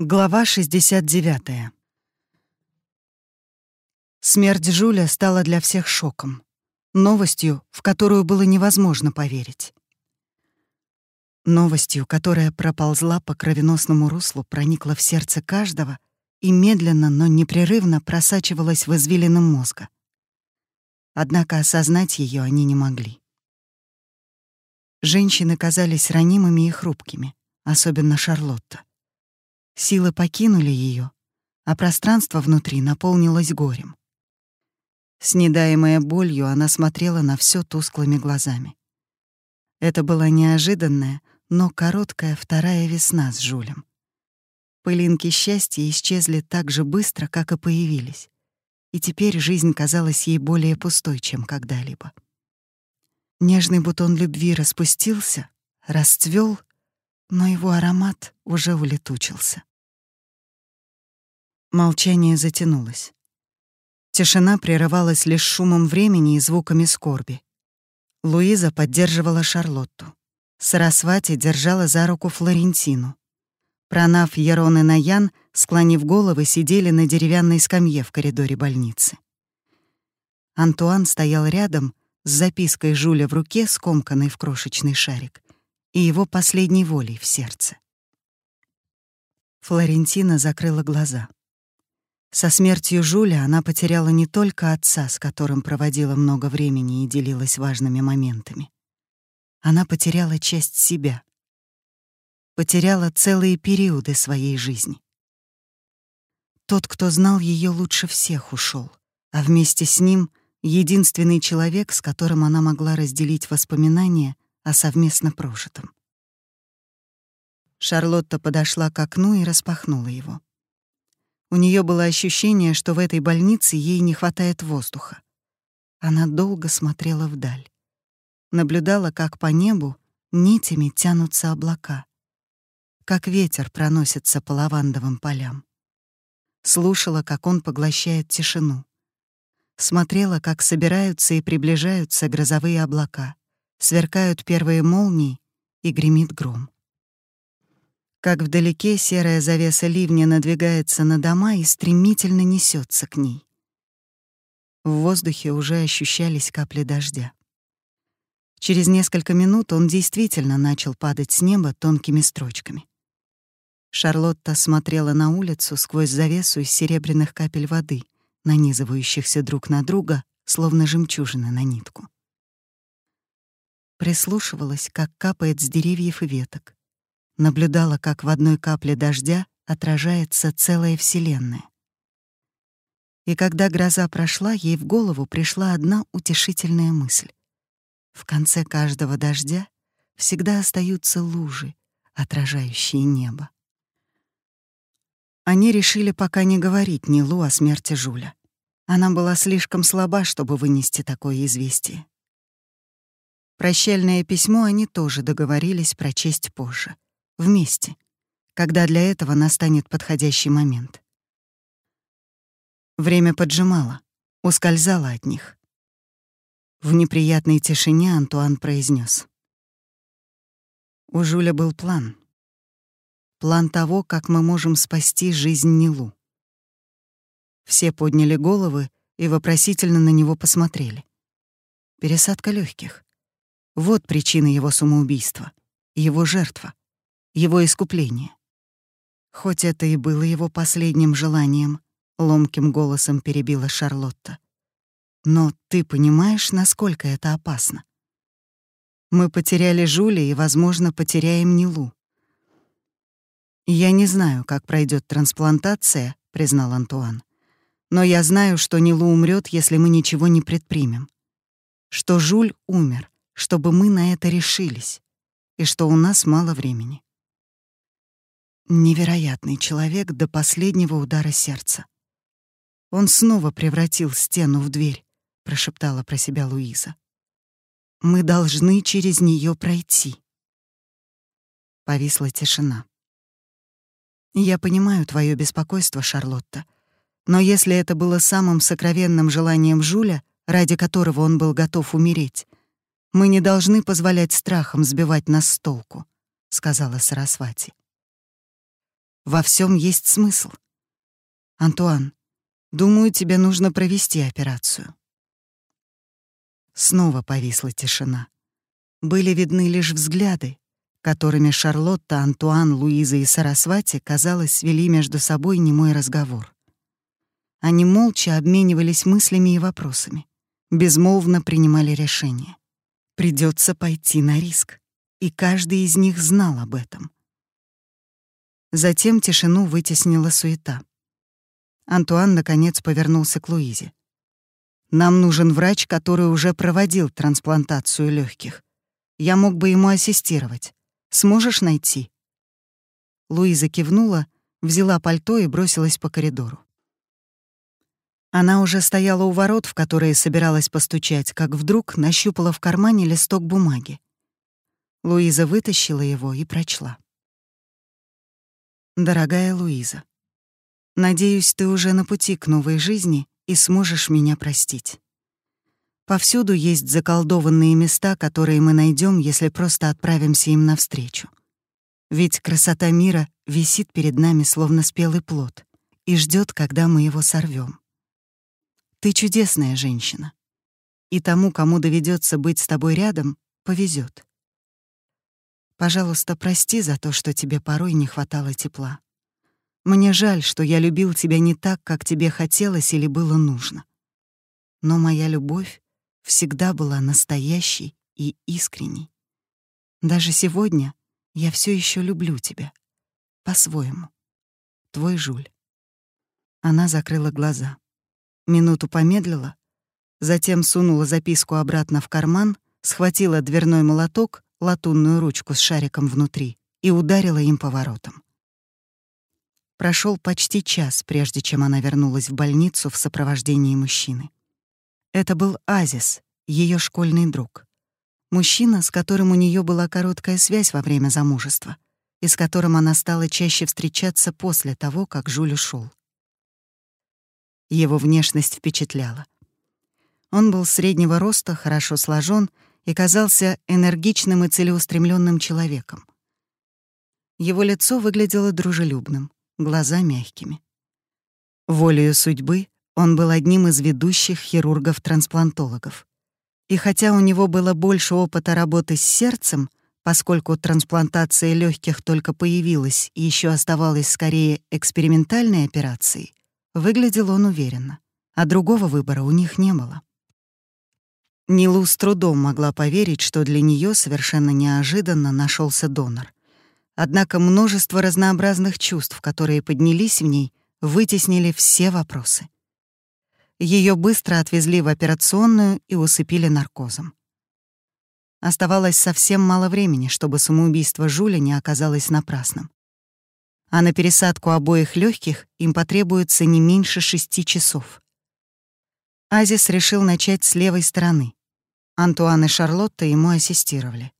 Глава 69. Смерть Жуля стала для всех шоком, новостью, в которую было невозможно поверить. Новостью, которая проползла по кровеносному руслу, проникла в сердце каждого и медленно, но непрерывно просачивалась в извилины мозга. Однако осознать ее они не могли. Женщины казались ранимыми и хрупкими, особенно Шарлотта. Силы покинули ее, а пространство внутри наполнилось горем. Снедаемая болью, она смотрела на все тусклыми глазами. Это была неожиданная, но короткая вторая весна с Жулем. Пылинки счастья исчезли так же быстро, как и появились, и теперь жизнь казалась ей более пустой, чем когда-либо. Нежный бутон любви распустился, расцвел, но его аромат уже улетучился. Молчание затянулось. Тишина прерывалась лишь шумом времени и звуками скорби. Луиза поддерживала Шарлотту. Сарасвати держала за руку Флорентину. Пронав Ярон и Наян, склонив головы, сидели на деревянной скамье в коридоре больницы. Антуан стоял рядом с запиской Жуля в руке, скомканной в крошечный шарик, и его последней волей в сердце. Флорентина закрыла глаза. Со смертью Жуля она потеряла не только отца, с которым проводила много времени и делилась важными моментами. Она потеряла часть себя. Потеряла целые периоды своей жизни. Тот, кто знал ее лучше всех, ушел, а вместе с ним единственный человек, с которым она могла разделить воспоминания о совместно прожитом. Шарлотта подошла к окну и распахнула его. У нее было ощущение, что в этой больнице ей не хватает воздуха. Она долго смотрела вдаль. Наблюдала, как по небу нитями тянутся облака, как ветер проносится по лавандовым полям. Слушала, как он поглощает тишину. Смотрела, как собираются и приближаются грозовые облака, сверкают первые молнии и гремит гром как вдалеке серая завеса ливня надвигается на дома и стремительно несется к ней. В воздухе уже ощущались капли дождя. Через несколько минут он действительно начал падать с неба тонкими строчками. Шарлотта смотрела на улицу сквозь завесу из серебряных капель воды, нанизывающихся друг на друга, словно жемчужины на нитку. Прислушивалась, как капает с деревьев и веток наблюдала, как в одной капле дождя отражается целая вселенная. И когда гроза прошла, ей в голову пришла одна утешительная мысль. В конце каждого дождя всегда остаются лужи, отражающие небо. Они решили пока не говорить Нилу о смерти Жуля. Она была слишком слаба, чтобы вынести такое известие. Прощальное письмо они тоже договорились прочесть позже — Вместе, когда для этого настанет подходящий момент. Время поджимало, ускользало от них. В неприятной тишине Антуан произнес: У Жуля был план. План того, как мы можем спасти жизнь Нилу. Все подняли головы и вопросительно на него посмотрели. Пересадка легких. Вот причина его самоубийства, его жертва его искупление. Хоть это и было его последним желанием, ломким голосом перебила Шарлотта. Но ты понимаешь, насколько это опасно? Мы потеряли Жули и, возможно, потеряем Нилу. Я не знаю, как пройдет трансплантация, признал Антуан. Но я знаю, что Нилу умрет, если мы ничего не предпримем. Что Жуль умер, чтобы мы на это решились, и что у нас мало времени. Невероятный человек до последнего удара сердца. Он снова превратил стену в дверь, прошептала про себя Луиза. Мы должны через нее пройти. Повисла тишина. Я понимаю твое беспокойство, Шарлотта, но если это было самым сокровенным желанием Жуля, ради которого он был готов умереть, мы не должны позволять страхам сбивать нас с толку, сказала Сарасвати. Во всем есть смысл. Антуан, думаю, тебе нужно провести операцию. Снова повисла тишина. Были видны лишь взгляды, которыми Шарлотта, Антуан, Луиза и Сарасвати, казалось, вели между собой немой разговор. Они молча обменивались мыслями и вопросами, безмолвно принимали решения. Придется пойти на риск, и каждый из них знал об этом. Затем тишину вытеснила суета. Антуан, наконец, повернулся к Луизе. «Нам нужен врач, который уже проводил трансплантацию легких. Я мог бы ему ассистировать. Сможешь найти?» Луиза кивнула, взяла пальто и бросилась по коридору. Она уже стояла у ворот, в которые собиралась постучать, как вдруг нащупала в кармане листок бумаги. Луиза вытащила его и прочла. «Дорогая Луиза, надеюсь, ты уже на пути к новой жизни и сможешь меня простить. Повсюду есть заколдованные места, которые мы найдем, если просто отправимся им навстречу. Ведь красота мира висит перед нами словно спелый плод и ждет, когда мы его сорвем. Ты чудесная женщина, и тому, кому доведется быть с тобой рядом, повезет. Пожалуйста, прости за то, что тебе порой не хватало тепла. Мне жаль, что я любил тебя не так, как тебе хотелось или было нужно. Но моя любовь всегда была настоящей и искренней. Даже сегодня я все еще люблю тебя. По-своему. Твой Жуль. Она закрыла глаза. Минуту помедлила, затем сунула записку обратно в карман, схватила дверной молоток, латунную ручку с шариком внутри и ударила им по воротам. Прошел почти час, прежде чем она вернулась в больницу в сопровождении мужчины. Это был Азис, ее школьный друг. Мужчина, с которым у нее была короткая связь во время замужества, и с которым она стала чаще встречаться после того, как Жюль ушел. Его внешность впечатляла. Он был среднего роста, хорошо сложен и казался энергичным и целеустремленным человеком. Его лицо выглядело дружелюбным, глаза мягкими. Волею судьбы он был одним из ведущих хирургов-трансплантологов. И хотя у него было больше опыта работы с сердцем, поскольку трансплантация легких только появилась и еще оставалась скорее экспериментальной операцией, выглядел он уверенно, а другого выбора у них не было. Нилу с трудом могла поверить, что для нее совершенно неожиданно нашелся донор. Однако множество разнообразных чувств, которые поднялись в ней, вытеснили все вопросы. Ее быстро отвезли в операционную и усыпили наркозом. Оставалось совсем мало времени, чтобы самоубийство Жуля не оказалось напрасным. А на пересадку обоих легких им потребуется не меньше шести часов. Азис решил начать с левой стороны. Антуан и Шарлотта ему ассистировали.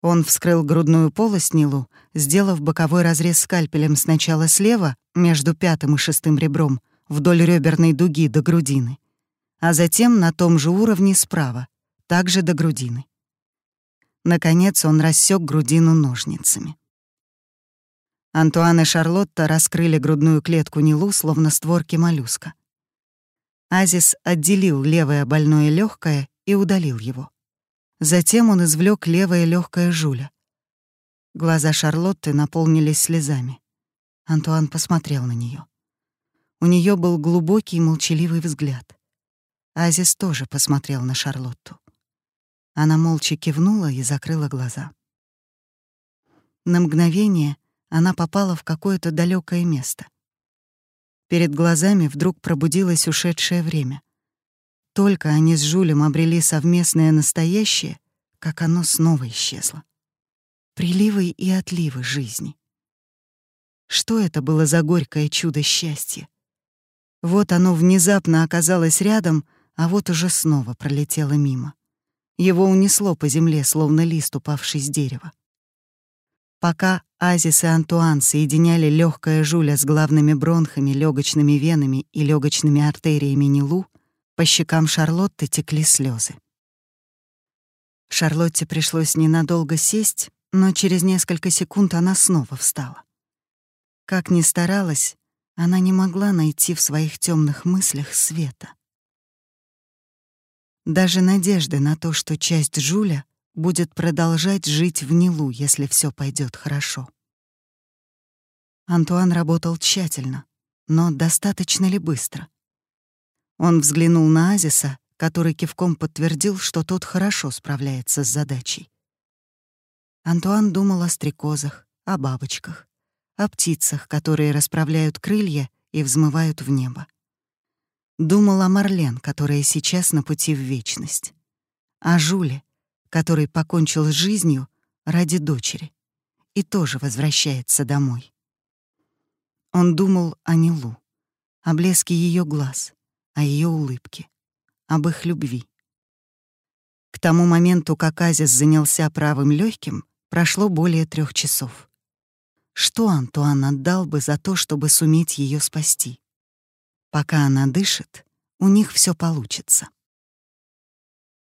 Он вскрыл грудную полость Нилу, сделав боковой разрез скальпелем сначала слева, между пятым и шестым ребром, вдоль реберной дуги до грудины, а затем на том же уровне справа, также до грудины. Наконец он рассек грудину ножницами. Антуан и Шарлотта раскрыли грудную клетку Нилу, словно створки моллюска. Азис отделил левое больное легкое и удалил его. Затем он извлек левое легкое Жуля. Глаза Шарлотты наполнились слезами. Антуан посмотрел на нее. У нее был глубокий молчаливый взгляд. Азис тоже посмотрел на Шарлотту. Она молча кивнула и закрыла глаза. На мгновение она попала в какое-то далекое место. Перед глазами вдруг пробудилось ушедшее время. Только они с Жулем обрели совместное настоящее, как оно снова исчезло. Приливы и отливы жизни. Что это было за горькое чудо счастья? Вот оно внезапно оказалось рядом, а вот уже снова пролетело мимо. Его унесло по земле, словно лист, упавший с дерева. Пока Азис и Антуан соединяли легкое жуля с главными бронхами, легочными венами и легочными артериями Нилу, по щекам Шарлотты текли слезы. Шарлотте пришлось ненадолго сесть, но через несколько секунд она снова встала. Как ни старалась, она не могла найти в своих темных мыслях света. Даже надежды на то, что часть Жуля будет продолжать жить в Нилу, если все пойдет хорошо. Антуан работал тщательно, но достаточно ли быстро? Он взглянул на Азиса, который кивком подтвердил, что тот хорошо справляется с задачей. Антуан думал о стрекозах, о бабочках, о птицах, которые расправляют крылья и взмывают в небо. Думал о Марлен, которая сейчас на пути в вечность. О Жуле, который покончил с жизнью ради дочери и тоже возвращается домой. Он думал о Нилу, о блеске ее глаз, о ее улыбке, об их любви. К тому моменту, как Азис занялся правым легким, прошло более трех часов. Что Антуан отдал бы за то, чтобы суметь ее спасти? Пока она дышит, у них все получится.